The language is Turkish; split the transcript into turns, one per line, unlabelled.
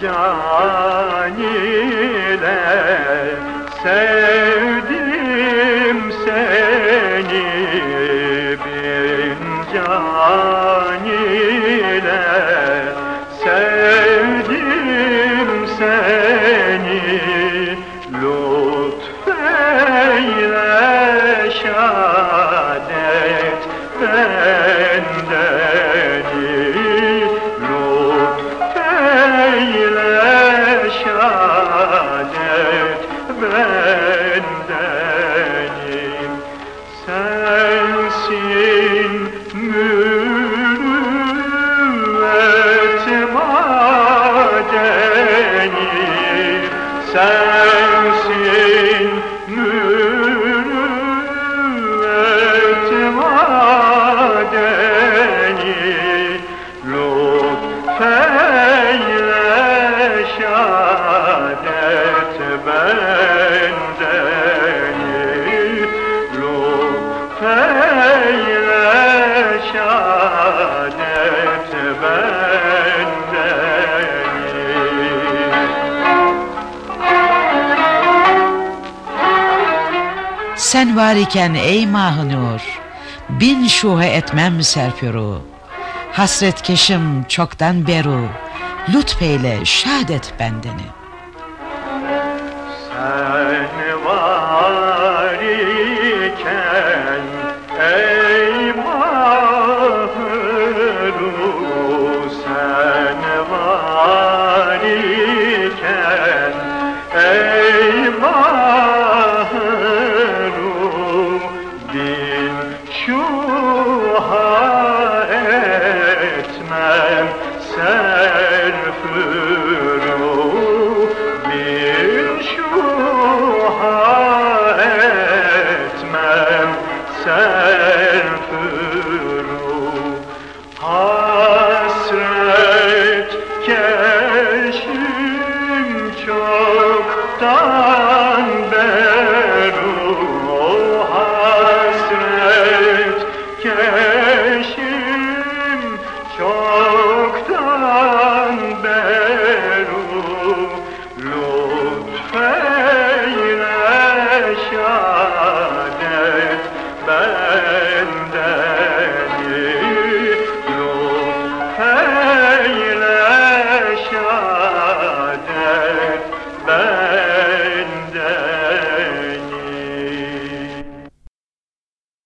can ile sevdim seni bin can ile şadet bendeni Sensin mürüvvet madeni Sensin
Sen var iken ey mahunur Bin şuhe etmem serpürü. Hasretkeşim çoktan beru Lütfeyle şadet bendeni.
Sen var Din şuha etmem. Serfuru Bin şuha etmem. Serfuru Hasret keşim çoktan.